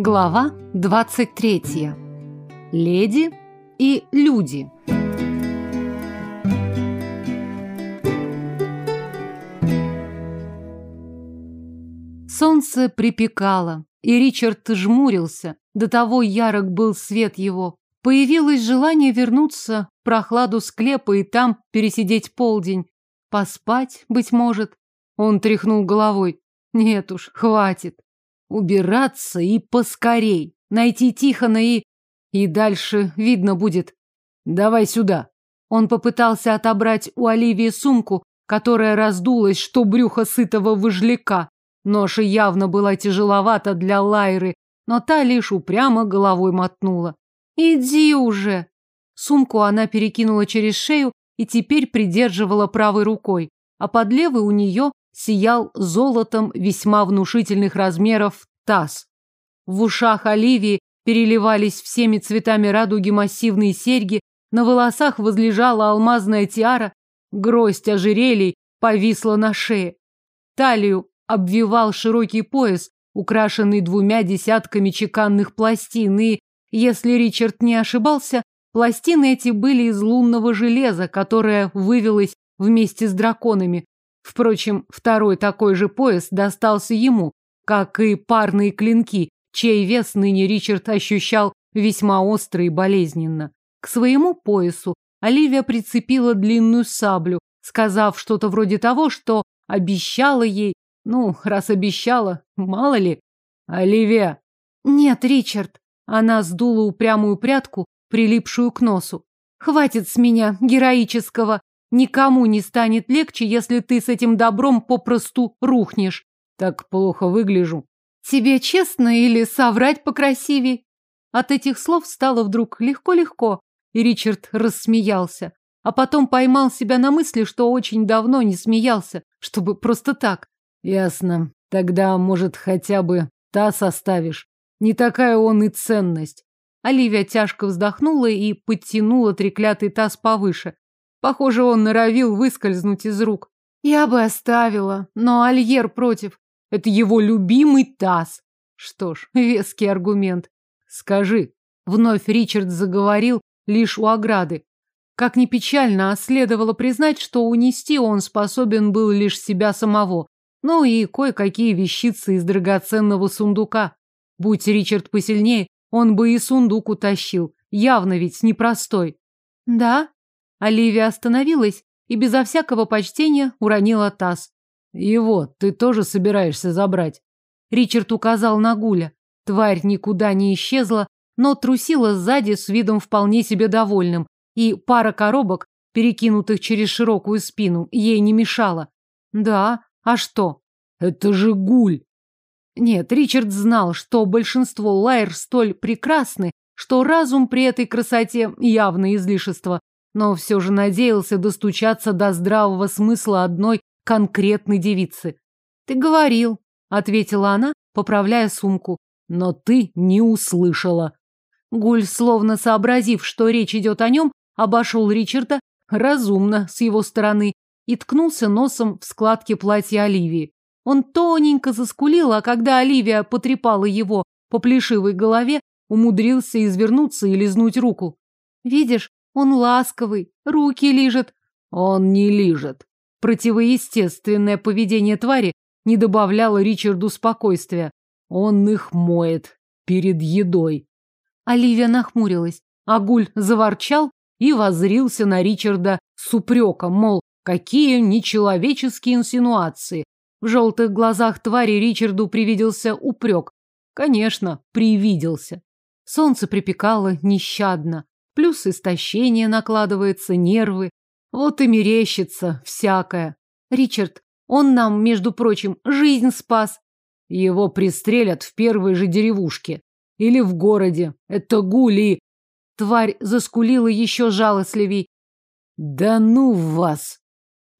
Глава 23. Леди и люди. Солнце припекало, и Ричард жмурился. До того ярок был свет его. Появилось желание вернуться в прохладу склепа и там пересидеть полдень. Поспать, быть может. Он тряхнул головой. Нет уж, хватит. Убираться и поскорей. Найти Тихона и... И дальше видно будет. Давай сюда. Он попытался отобрать у Оливии сумку, которая раздулась, что брюхо сытого выжляка. Ноша явно была тяжеловата для Лайры, но та лишь упрямо головой мотнула. «Иди уже!» Сумку она перекинула через шею и теперь придерживала правой рукой, а под левой у нее сиял золотом весьма внушительных размеров таз. В ушах Оливии переливались всеми цветами радуги массивные серьги, на волосах возлежала алмазная тиара, гроздь ожерелий повисла на шее. Талию обвивал широкий пояс, украшенный двумя десятками чеканных пластин, и, если Ричард не ошибался, пластины эти были из лунного железа, которое вывелось вместе с драконами. Впрочем, второй такой же пояс достался ему, как и парные клинки, чей вес ныне Ричард ощущал весьма остро и болезненно. К своему поясу Оливия прицепила длинную саблю, сказав что-то вроде того, что обещала ей, ну, раз обещала, мало ли. Оливия! Нет, Ричард. Она сдула упрямую прядку, прилипшую к носу. Хватит с меня героического. Никому не станет легче, если ты с этим добром попросту рухнешь. Так плохо выгляжу. Тебе честно или соврать покрасивей? От этих слов стало вдруг легко-легко, и Ричард рассмеялся. А потом поймал себя на мысли, что очень давно не смеялся, чтобы просто так. Ясно. Тогда, может, хотя бы та составишь. Не такая он и ценность. Оливия тяжко вздохнула и подтянула треклятый таз повыше. Похоже, он норовил выскользнуть из рук. Я бы оставила, но Альер против. Это его любимый таз. Что ж, веский аргумент. Скажи. Вновь Ричард заговорил лишь у ограды. Как ни печально, а следовало признать, что унести он способен был лишь себя самого. Ну и кое-какие вещицы из драгоценного сундука. Будь Ричард посильнее, он бы и сундук утащил. Явно ведь непростой. Да? Оливия остановилась и безо всякого почтения уронила таз. Его ты тоже собираешься забрать? Ричард указал на Гуля. Тварь никуда не исчезла, но трусила сзади с видом вполне себе довольным, и пара коробок, перекинутых через широкую спину, ей не мешала. Да, а что? Это же Гуль! Нет, Ричард знал, что большинство лайр столь прекрасны, что разум при этой красоте явно излишество, но все же надеялся достучаться до здравого смысла одной конкретной девицы. Ты говорил, ответила она, поправляя сумку. Но ты не услышала. Гуль, словно сообразив, что речь идет о нем, обошел Ричарда разумно с его стороны и ткнулся носом в складки платья Оливии. Он тоненько заскулил, а когда Оливия потрепала его по плешивой голове, умудрился извернуться и лизнуть руку. Видишь, он ласковый, руки лижет. Он не лижет. Противоестественное поведение твари не добавляло Ричарду спокойствия. Он их моет перед едой. Оливия нахмурилась. Агуль заворчал и возрился на Ричарда с упреком, мол, какие нечеловеческие инсинуации. В желтых глазах твари Ричарду привиделся упрек. Конечно, привиделся. Солнце припекало нещадно. Плюс истощение накладывается, нервы. Вот и мерещится всякое. Ричард, он нам, между прочим, жизнь спас. Его пристрелят в первой же деревушке. Или в городе. Это гули. Тварь заскулила еще жалостливей. Да ну вас!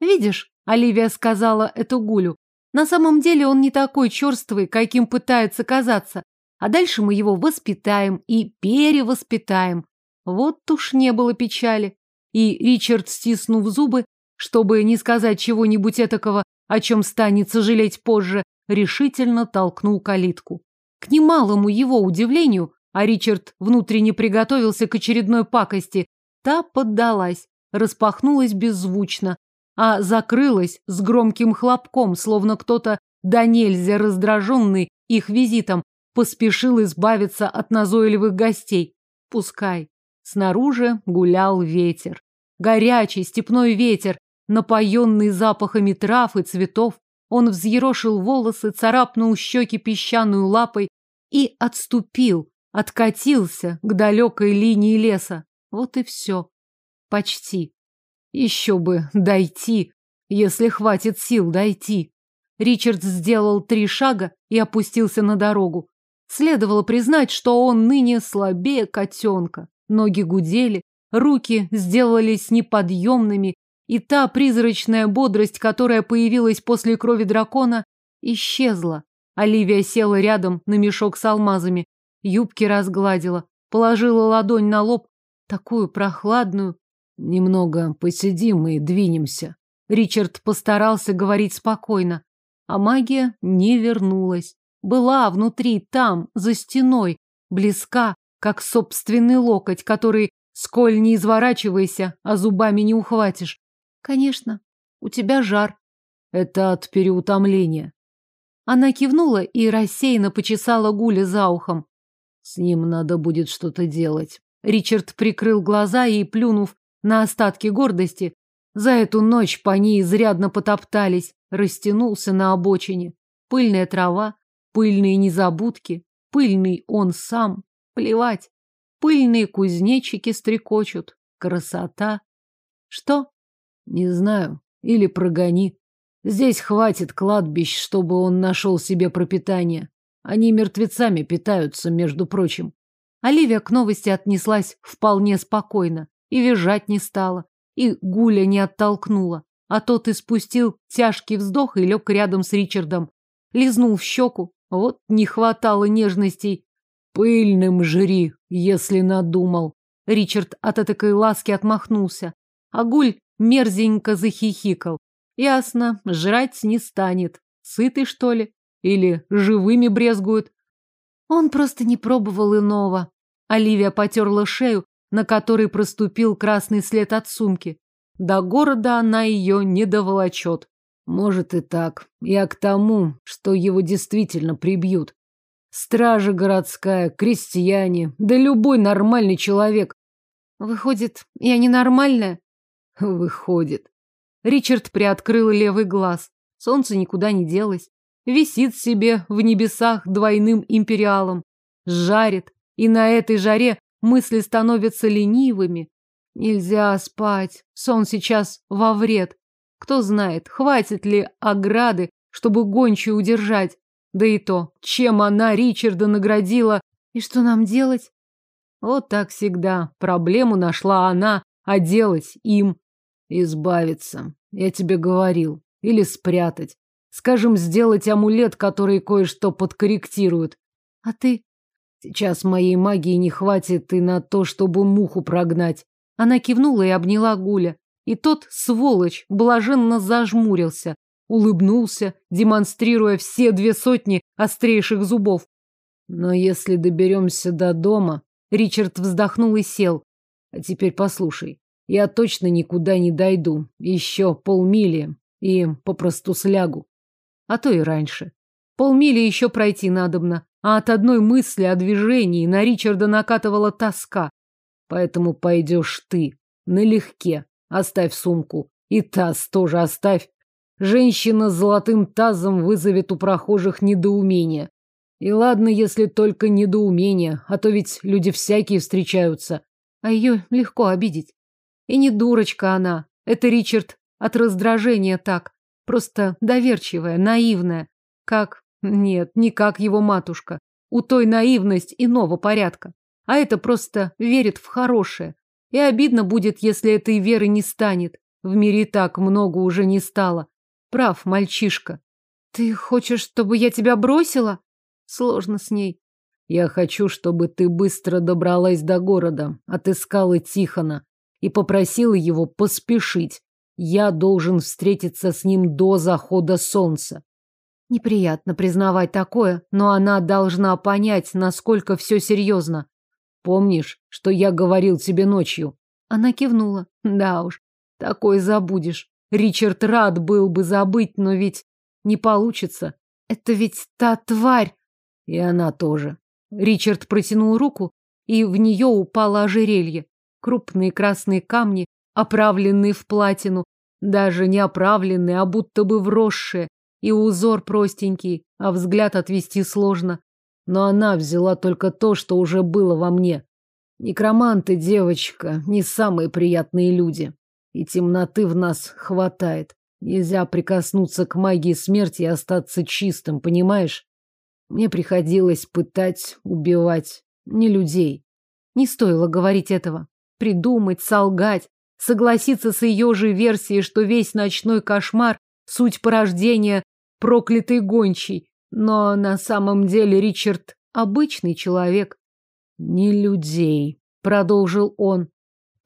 Видишь, Оливия сказала это Гулю. На самом деле он не такой черствый, каким пытается казаться. А дальше мы его воспитаем и перевоспитаем. Вот уж не было печали. И Ричард, стиснув зубы, чтобы не сказать чего-нибудь этакого, о чем станет сожалеть позже, решительно толкнул калитку. К немалому его удивлению, а Ричард внутренне приготовился к очередной пакости, та поддалась, распахнулась беззвучно, а закрылась с громким хлопком, словно кто-то да нельзя раздраженный их визитом поспешил избавиться от назойливых гостей. Пускай. Снаружи гулял ветер. Горячий степной ветер, напоенный запахами трав и цветов. Он взъерошил волосы, царапнул щеки песчаную лапой и отступил, откатился к далекой линии леса. Вот и все. Почти. Еще бы дойти, если хватит сил дойти. Ричард сделал три шага и опустился на дорогу. Следовало признать, что он ныне слабее котенка. Ноги гудели, руки сделались неподъемными, и та призрачная бодрость, которая появилась после крови дракона, исчезла. Оливия села рядом на мешок с алмазами, юбки разгладила, положила ладонь на лоб, такую прохладную. Немного посидим и двинемся. Ричард постарался говорить спокойно, а магия не вернулась. Была внутри, там, за стеной, близка, как собственный локоть, который, сколь не изворачивайся, а зубами не ухватишь. Конечно, у тебя жар. Это от переутомления. Она кивнула и рассеянно почесала Гуля за ухом. С ним надо будет что-то делать. Ричард прикрыл глаза и, плюнув на остатки гордости, за эту ночь по ней изрядно потоптались, растянулся на обочине. Пыльная трава, пыльные незабудки, пыльный он сам. Плевать. Пыльные кузнечики стрекочут. Красота. Что? Не знаю. Или прогони. Здесь хватит кладбищ, чтобы он нашел себе пропитание. Они мертвецами питаются, между прочим. Оливия к новости отнеслась вполне спокойно и визжать не стала, и Гуля не оттолкнула, а тот испустил тяжкий вздох и лег рядом с Ричардом. Лизнул в щеку, вот не хватало нежностей. Пыльным жри, если надумал. Ричард от этой ласки отмахнулся, а Гуль мерзенько захихикал. Ясно, жрать не станет. Сытый, что ли? Или живыми брезгует? Он просто не пробовал иного. Оливия потерла шею, на которой проступил красный след от сумки. До города она ее не доволочет. Может и так. Я к тому, что его действительно прибьют. Стража городская, крестьяне, да любой нормальный человек. Выходит, я ненормальная? Выходит. Ричард приоткрыл левый глаз. Солнце никуда не делось. Висит себе в небесах двойным империалом. Жарит. И на этой жаре мысли становятся ленивыми. Нельзя спать. Сон сейчас во вред. Кто знает, хватит ли ограды, чтобы гончую удержать. Да и то, чем она Ричарда наградила. И что нам делать? Вот так всегда. Проблему нашла она, а делать им. Избавиться. Я тебе говорил. Или спрятать. Скажем, сделать амулет, который кое-что подкорректирует. А ты? Сейчас моей магии не хватит и на то, чтобы муху прогнать. Она кивнула и обняла Гуля. И тот, сволочь, блаженно зажмурился, улыбнулся, демонстрируя все две сотни острейших зубов. Но если доберемся до дома... Ричард вздохнул и сел. А теперь послушай. Я точно никуда не дойду. Еще полмили и попросту слягу. А то и раньше. Полмили еще пройти надобно, а от одной мысли о движении на Ричарда накатывала тоска. Поэтому пойдешь ты, налегке. Оставь сумку. И таз тоже оставь. Женщина с золотым тазом вызовет у прохожих недоумение. И ладно, если только недоумение, а то ведь люди всякие встречаются. А ее легко обидеть. И не дурочка она. Это Ричард от раздражения так. Просто доверчивая, наивная. Как? Нет, не как его матушка. У той наивность иного порядка. А это просто верит в хорошее. И обидно будет, если этой веры не станет. В мире так много уже не стало. Прав, мальчишка. Ты хочешь, чтобы я тебя бросила? Сложно с ней. Я хочу, чтобы ты быстро добралась до города, отыскала Тихона и попросила его поспешить. Я должен встретиться с ним до захода солнца. Неприятно признавать такое, но она должна понять, насколько все серьезно. Помнишь, что я говорил тебе ночью? Она кивнула. Да уж, такое забудешь. Ричард рад был бы забыть, но ведь не получится. Это ведь та тварь. И она тоже. Ричард протянул руку, и в нее упало ожерелье. Крупные красные камни, оправленные в платину, даже не оправленные, а будто бы вросшие, и узор простенький, а взгляд отвести сложно. Но она взяла только то, что уже было во мне. Некроманты, девочка, не самые приятные люди. И темноты в нас хватает. Нельзя прикоснуться к магии смерти и остаться чистым, понимаешь? Мне приходилось пытать, убивать. Не людей. Не стоило говорить этого. Придумать, солгать, согласиться с ее же версией, что весь ночной кошмар — суть порождения проклятый гончий. Но на самом деле Ричард обычный человек. Не людей, продолжил он.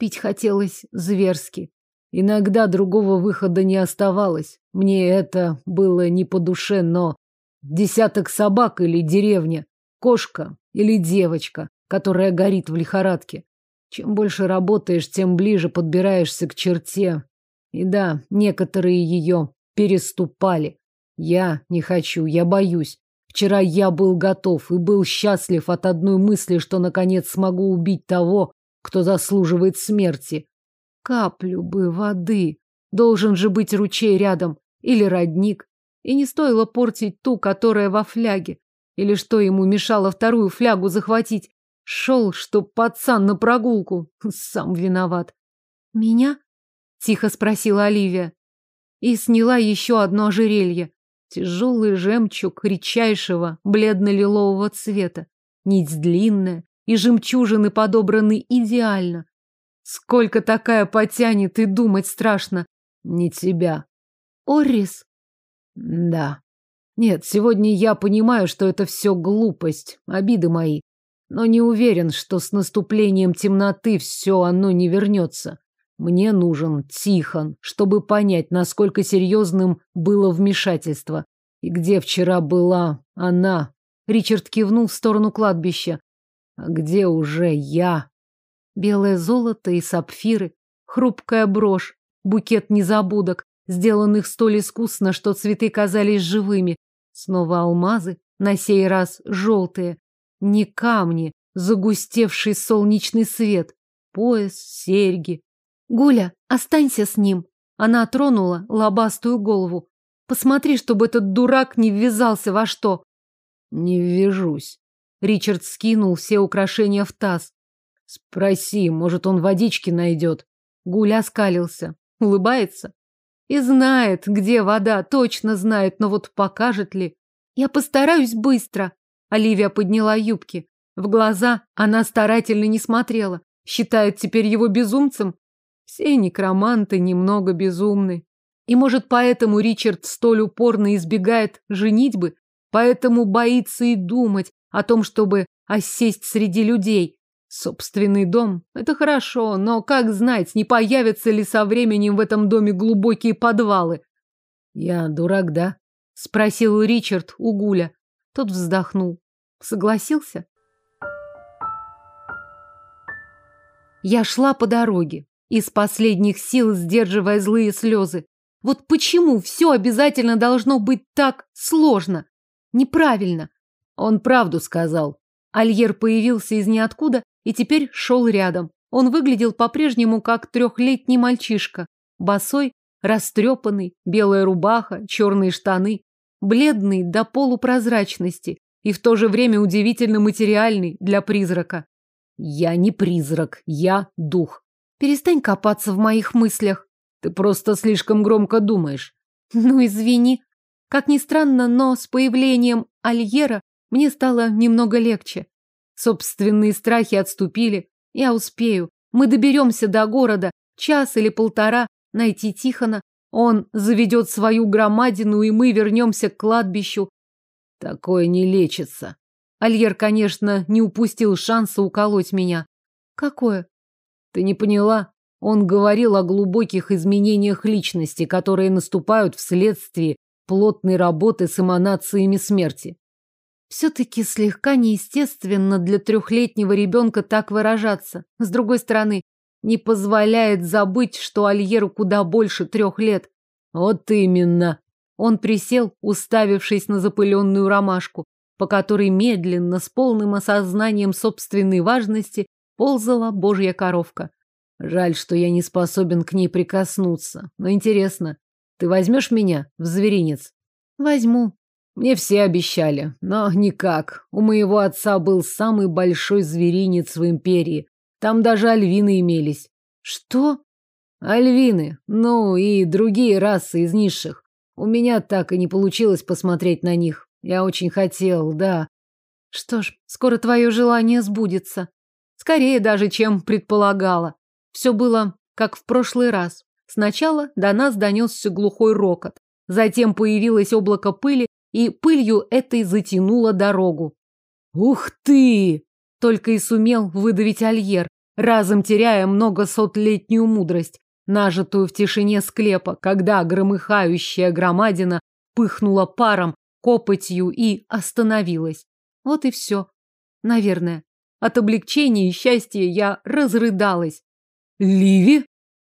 Пить хотелось зверски. Иногда другого выхода не оставалось. Мне это было не по душе, но десяток собак или деревня, кошка или девочка, которая горит в лихорадке. Чем больше работаешь, тем ближе подбираешься к черте. И да, некоторые ее переступали. Я не хочу, я боюсь. Вчера я был готов и был счастлив от одной мысли, что наконец смогу убить того, кто заслуживает смерти. Каплю бы воды. Должен же быть ручей рядом. Или родник. И не стоило портить ту, которая во фляге. Или что ему мешало вторую флягу захватить? Шел, что пацан на прогулку. Сам виноват. Меня? Тихо спросила Оливия. И сняла еще одно ожерелье. Тяжелый жемчуг редчайшего, бледно-лилового цвета. Нить длинная, и жемчужины подобраны идеально. Сколько такая потянет, и думать страшно. Не тебя. Оррис? Да. Нет, сегодня я понимаю, что это все глупость, обиды мои но не уверен, что с наступлением темноты все оно не вернется. Мне нужен Тихон, чтобы понять, насколько серьезным было вмешательство. И где вчера была она? Ричард кивнул в сторону кладбища. Где уже я? Белое золото и сапфиры, хрупкая брошь, букет незабудок, сделанных столь искусно, что цветы казались живыми. Снова алмазы, на сей раз желтые, не камни, загустевший солнечный свет, пояс, серьги. Гуля, останься с ним. Она тронула лобастую голову. Посмотри, чтобы этот дурак не ввязался во что. Не ввяжусь. Ричард скинул все украшения в таз. Спроси, может, он водички найдет. Гуля скалился. Улыбается. И знает, где вода, точно знает, но вот покажет ли. Я постараюсь быстро. Оливия подняла юбки. В глаза она старательно не смотрела. Считает теперь его безумцем. Все некроманты немного безумны. И, может, поэтому Ричард столь упорно избегает женитьбы, поэтому боится и думать о том, чтобы осесть среди людей. Собственный дом – это хорошо, но как знать, не появятся ли со временем в этом доме глубокие подвалы? Я дурак, да? – спросил Ричард у Гуля. Тот вздохнул. Согласился? Я шла по дороге, из последних сил сдерживая злые слезы. Вот почему все обязательно должно быть так сложно? Неправильно. Он правду сказал. Альер появился из ниоткуда и теперь шел рядом. Он выглядел по-прежнему как трехлетний мальчишка. Босой, растрепанный, белая рубаха, черные штаны. Бледный до полупрозрачности, и в то же время удивительно материальный для призрака. Я не призрак, я дух. Перестань копаться в моих мыслях. Ты просто слишком громко думаешь. Ну, извини. Как ни странно, но с появлением Альера мне стало немного легче. Собственные страхи отступили. Я успею. Мы доберемся до города. Час или полтора. Найти Тихона. Он заведет свою громадину, и мы вернемся к кладбищу. Такое не лечится. Альер, конечно, не упустил шанса уколоть меня. Какое? Ты не поняла? Он говорил о глубоких изменениях личности, которые наступают вследствие плотной работы с эманациями смерти. Все-таки слегка неестественно для трехлетнего ребенка так выражаться. С другой стороны, не позволяет забыть, что Альеру куда больше трех лет. Вот именно. Он присел, уставившись на запыленную ромашку, по которой медленно, с полным осознанием собственной важности, ползала божья коровка. Жаль, что я не способен к ней прикоснуться. Но интересно, ты возьмешь меня в зверинец? Возьму. Мне все обещали, но никак. У моего отца был самый большой зверинец в империи. Там даже альвины имелись. Что? Альвины, ну и другие расы из низших. У меня так и не получилось посмотреть на них. Я очень хотел, да. Что ж, скоро твое желание сбудется. Скорее даже, чем предполагала. Все было как в прошлый раз. Сначала до нас донесся глухой рокот. Затем появилось облако пыли, и пылью этой затянуло дорогу. «Ух ты!» — только и сумел выдавить Альер, разом теряя многосотлетнюю мудрость, нажитую в тишине склепа, когда громыхающая громадина пыхнула паром, копотью и остановилась. Вот и все. Наверное. От облегчения и счастья я разрыдалась. «Ливи?»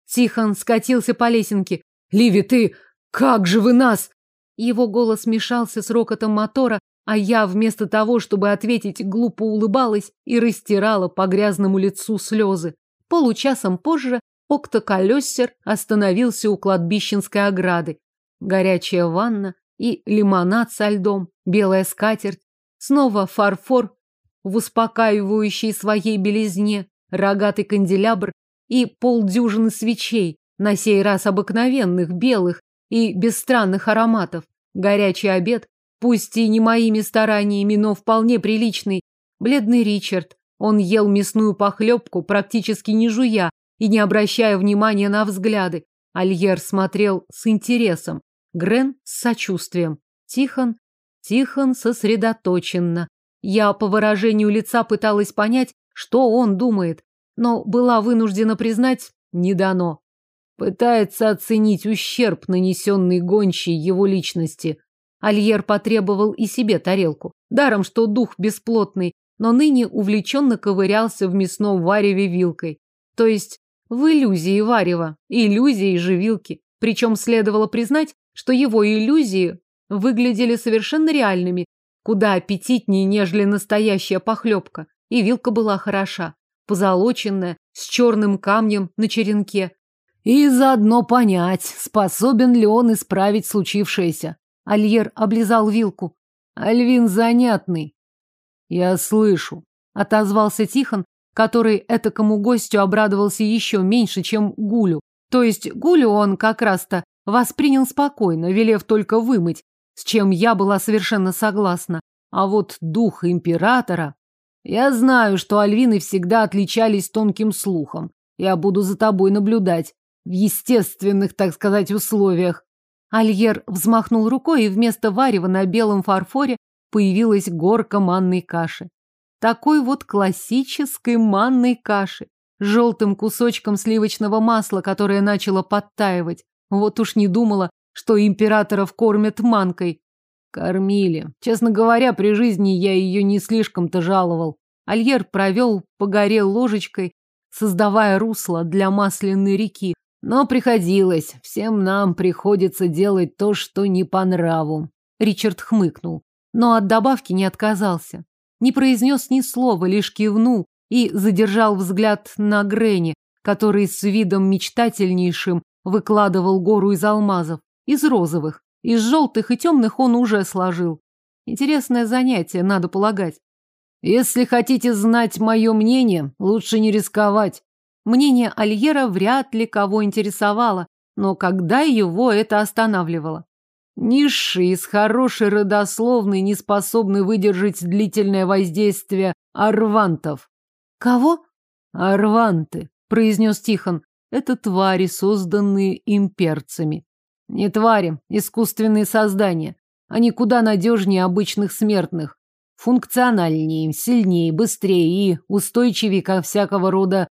Тихон скатился по лесенке. «Ливи, ты... Как же вы нас...» Его голос смешался с рокотом мотора, а я вместо того, чтобы ответить, глупо улыбалась и растирала по грязному лицу слезы. Получасом позже октоколесер остановился у кладбищенской ограды. Горячая ванна и лимонад со льдом, белая скатерть, снова фарфор в успокаивающей своей белизне, рогатый канделябр и полдюжины свечей, на сей раз обыкновенных, белых и без странных ароматов. Горячий обед, Пусть и не моими стараниями, но вполне приличный. Бледный Ричард. Он ел мясную похлебку, практически не жуя и не обращая внимания на взгляды. Альер смотрел с интересом. Грен с сочувствием. Тихон, Тихон сосредоточенно. Я по выражению лица пыталась понять, что он думает, но была вынуждена признать, не дано. Пытается оценить ущерб, нанесенный гончей его личности. Альер потребовал и себе тарелку. Даром, что дух бесплотный, но ныне увлеченно ковырялся в мясном вареве вилкой. То есть в иллюзии варева, иллюзии же вилки. Причем следовало признать, что его иллюзии выглядели совершенно реальными, куда аппетитнее, нежели настоящая похлебка. И вилка была хороша, позолоченная, с черным камнем на черенке. И заодно понять, способен ли он исправить случившееся. Альер облизал вилку. Альвин занятный. Я слышу. Отозвался Тихон, который этакому гостю обрадовался еще меньше, чем Гулю. То есть Гулю он как раз-то воспринял спокойно, велев только вымыть, с чем я была совершенно согласна. А вот дух императора... Я знаю, что альвины всегда отличались тонким слухом. Я буду за тобой наблюдать. В естественных, так сказать, условиях. Альер взмахнул рукой, и вместо варева на белом фарфоре появилась горка манной каши. Такой вот классической манной каши, желтым кусочком сливочного масла, которое начало подтаивать. Вот уж не думала, что императоров кормят манкой. Кормили. Честно говоря, при жизни я ее не слишком-то жаловал. Альер провел по горе ложечкой, создавая русло для масляной реки, но приходилось, всем нам приходится делать то, что не по нраву. Ричард хмыкнул, но от добавки не отказался. Не произнес ни слова, лишь кивнул и задержал взгляд на Грене, который с видом мечтательнейшим выкладывал гору из алмазов, из розовых, из желтых и темных он уже сложил. Интересное занятие, надо полагать. Если хотите знать мое мнение, лучше не рисковать. Мнение Альера вряд ли кого интересовало, но когда его это останавливало? Низшие из хорошей родословной не способны выдержать длительное воздействие арвантов. Кого? Арванты, произнес Тихон. Это твари, созданные имперцами. Не твари, искусственные создания. Они куда надежнее обычных смертных. Функциональнее, сильнее, быстрее и устойчивее ко всякого рода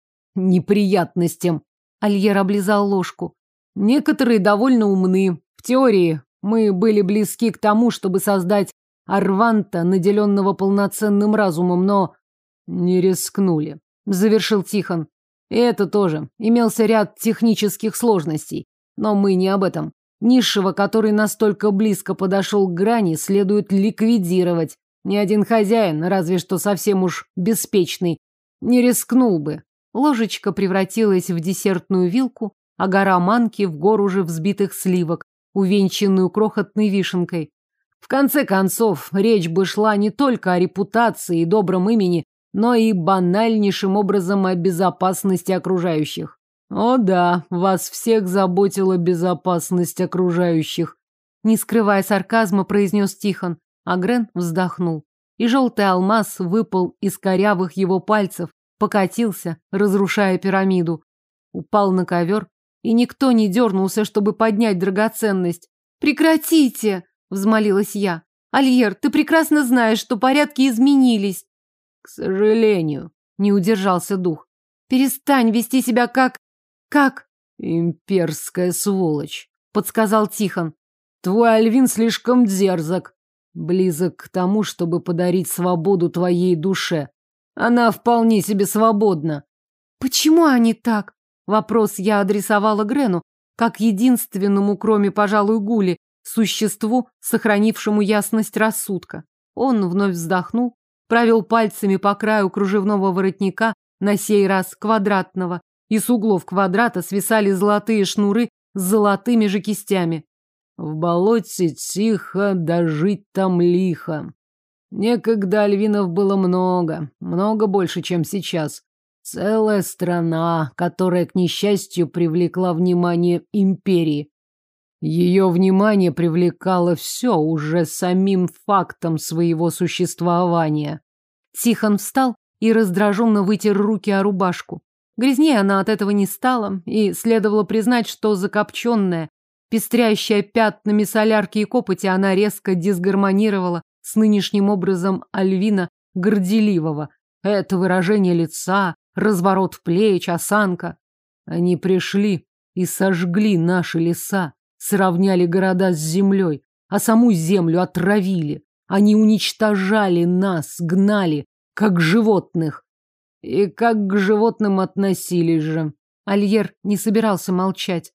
неприятностям. Альер облизал ложку. Некоторые довольно умны. В теории Мы были близки к тому, чтобы создать Арванта, наделенного полноценным разумом, но не рискнули. Завершил Тихон. И это тоже. Имелся ряд технических сложностей. Но мы не об этом. Низшего, который настолько близко подошел к грани, следует ликвидировать. Ни один хозяин, разве что совсем уж беспечный, не рискнул бы. Ложечка превратилась в десертную вилку, а гора манки в гору уже взбитых сливок, увенчанную крохотной вишенкой. В конце концов, речь бы шла не только о репутации и добром имени, но и банальнейшим образом о безопасности окружающих. О да, вас всех заботила безопасность окружающих. Не скрывая сарказма, произнес Тихон, а Грен вздохнул. И желтый алмаз выпал из корявых его пальцев, покатился, разрушая пирамиду. Упал на ковер, и никто не дернулся, чтобы поднять драгоценность. «Прекратите!» — взмолилась я. «Альер, ты прекрасно знаешь, что порядки изменились». «К сожалению», — не удержался дух. «Перестань вести себя как... Как? Имперская сволочь, подсказал Тихон. Твой Альвин слишком дерзок. Близок к тому, чтобы подарить свободу твоей душе. Она вполне себе свободна. Почему они так? Вопрос я адресовала Грену, как единственному, кроме, пожалуй, Гули, существу, сохранившему ясность рассудка. Он вновь вздохнул, провел пальцами по краю кружевного воротника, на сей раз квадратного, и с углов квадрата свисали золотые шнуры с золотыми же кистями. В болоте тихо, да жить там лихо. Некогда альвинов было много, много больше, чем сейчас. Целая страна, которая, к несчастью, привлекла внимание империи. Ее внимание привлекало все уже самим фактом своего существования. Тихон встал и раздраженно вытер руки о рубашку. Грязнее она от этого не стала, и следовало признать, что закопченная, пестрящая пятнами солярки и копоти, она резко дисгармонировала с нынешним образом Альвина горделивого. Это выражение лица, разворот плеч, осанка. Они пришли и сожгли наши леса, сравняли города с землей, а саму землю отравили. Они уничтожали нас, гнали, как животных. И как к животным относились же. Альер не собирался молчать.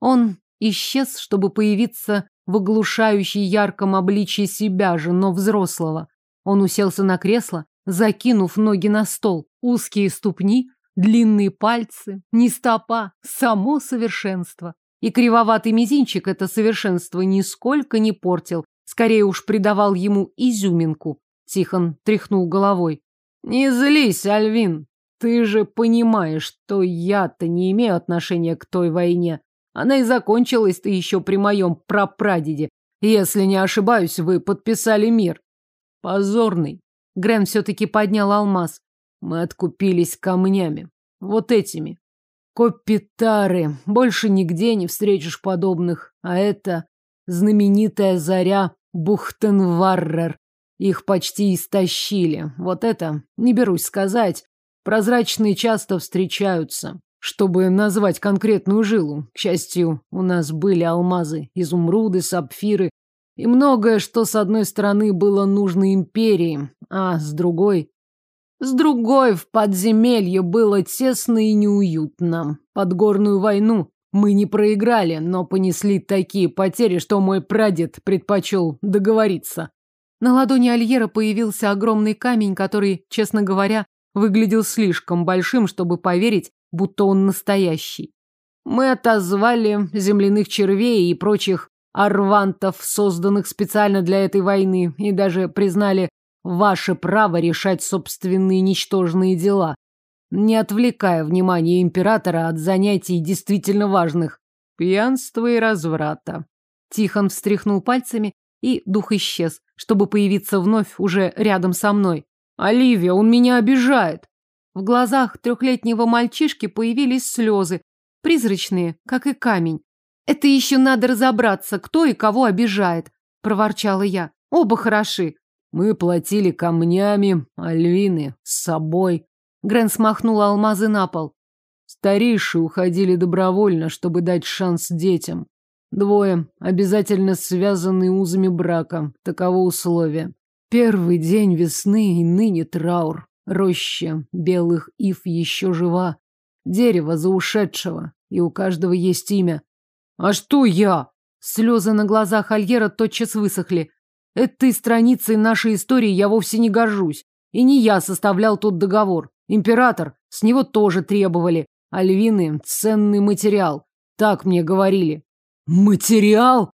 Он исчез, чтобы появиться в оглушающей ярком обличии себя же, но взрослого. Он уселся на кресло, закинув ноги на стол, узкие ступни, длинные пальцы, не стопа, само совершенство. И кривоватый мизинчик это совершенство нисколько не портил, скорее уж придавал ему изюминку. Тихон тряхнул головой. Не злись, Альвин. Ты же понимаешь, что я-то не имею отношения к той войне. Она и закончилась-то еще при моем прапрадеде. Если не ошибаюсь, вы подписали мир. Позорный. Грен все-таки поднял алмаз. Мы откупились камнями. Вот этими. Копитары. Больше нигде не встретишь подобных. А это знаменитая заря Бухтенваррер. Их почти истощили. Вот это, не берусь сказать. Прозрачные часто встречаются. Чтобы назвать конкретную жилу, к счастью, у нас были алмазы, изумруды, сапфиры и многое, что с одной стороны было нужно империи, а с другой... С другой в подземелье было тесно и неуютно. Подгорную войну мы не проиграли, но понесли такие потери, что мой прадед предпочел договориться. На ладони Альера появился огромный камень, который, честно говоря, выглядел слишком большим, чтобы поверить, будто он настоящий. Мы отозвали земляных червей и прочих арвантов, созданных специально для этой войны, и даже признали ваше право решать собственные ничтожные дела, не отвлекая внимание императора от занятий действительно важных – пьянства и разврата. Тихон встряхнул пальцами, и дух исчез, чтобы появиться вновь уже рядом со мной. «Оливия, он меня обижает!» В глазах трехлетнего мальчишки появились слезы, призрачные, как и камень. «Это еще надо разобраться, кто и кого обижает», – проворчала я. «Оба хороши». «Мы платили камнями, альвины, с собой». Грен смахнул алмазы на пол. Старейшие уходили добровольно, чтобы дать шанс детям. Двое, обязательно связанные узами брака. Таково условие. Первый день весны и ныне траур. Роща белых ив еще жива. Дерево за ушедшего. И у каждого есть имя. А что я? Слезы на глазах Альера тотчас высохли. Этой страницей нашей истории я вовсе не горжусь. И не я составлял тот договор. Император, с него тоже требовали. Альвины – ценный материал. Так мне говорили. Материал?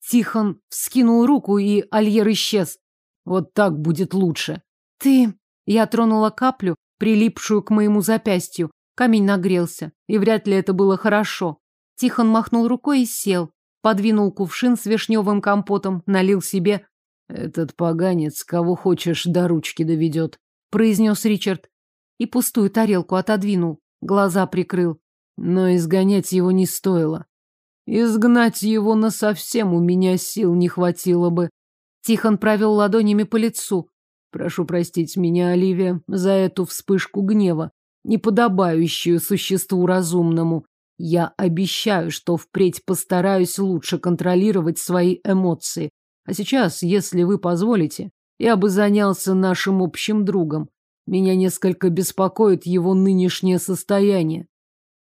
Тихон вскинул руку, и Альер исчез. Вот так будет лучше. Ты... Я тронула каплю, прилипшую к моему запястью. Камень нагрелся, и вряд ли это было хорошо. Тихон махнул рукой и сел. Подвинул кувшин с вишневым компотом, налил себе. «Этот поганец, кого хочешь, до ручки доведет», — произнес Ричард. И пустую тарелку отодвинул, глаза прикрыл. Но изгонять его не стоило. Изгнать его насовсем у меня сил не хватило бы. Тихон провел ладонями по лицу. Прошу простить меня, Оливия, за эту вспышку гнева, неподобающую существу разумному. Я обещаю, что впредь постараюсь лучше контролировать свои эмоции. А сейчас, если вы позволите, я бы занялся нашим общим другом. Меня несколько беспокоит его нынешнее состояние.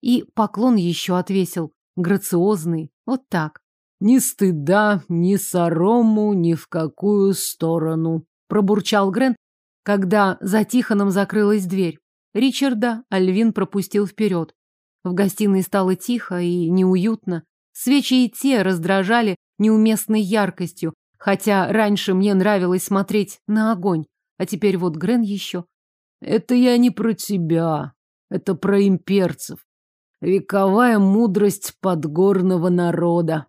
И поклон еще отвесил, грациозный, вот так. Ни стыда, ни сорому, ни в какую сторону, пробурчал Грен, когда за Тихоном закрылась дверь. Ричарда Альвин пропустил вперед. В гостиной стало тихо и неуютно. Свечи и те раздражали неуместной яркостью, хотя раньше мне нравилось смотреть на огонь, а теперь вот Грен еще. Это я не про тебя, это про имперцев. Вековая мудрость подгорного народа.